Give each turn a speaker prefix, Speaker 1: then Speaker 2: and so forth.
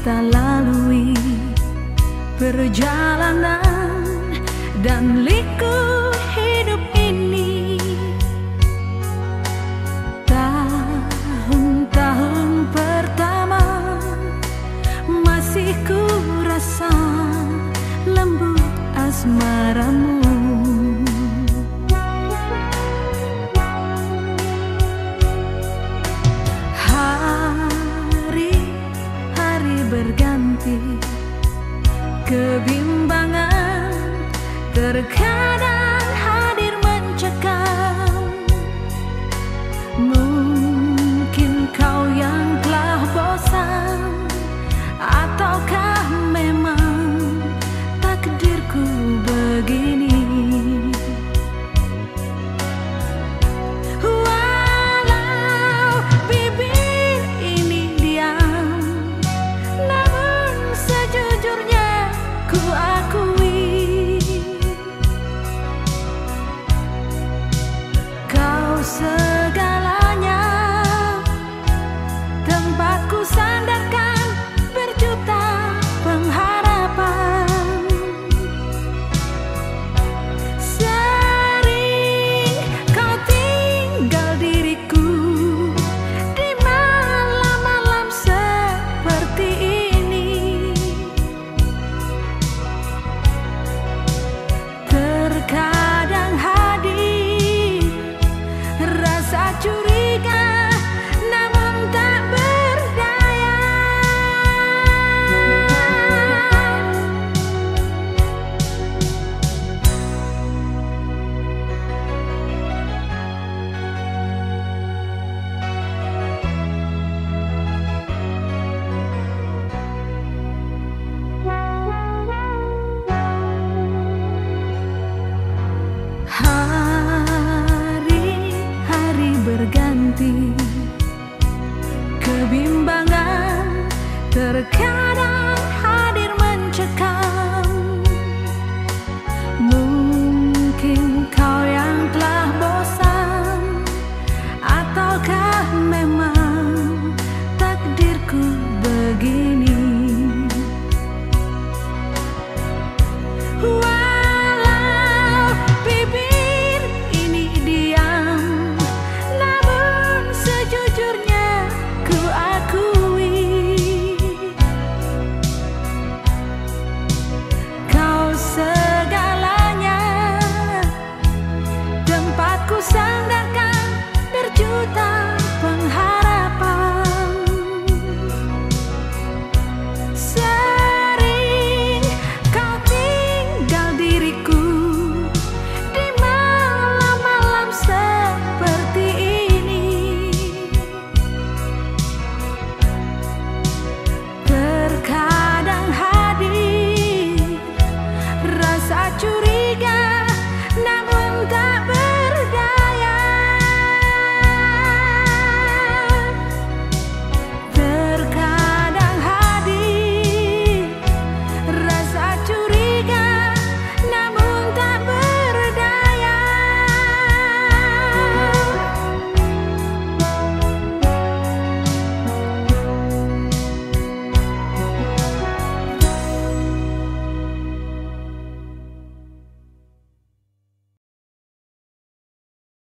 Speaker 1: kita lalui perjalanan dan liku terkadang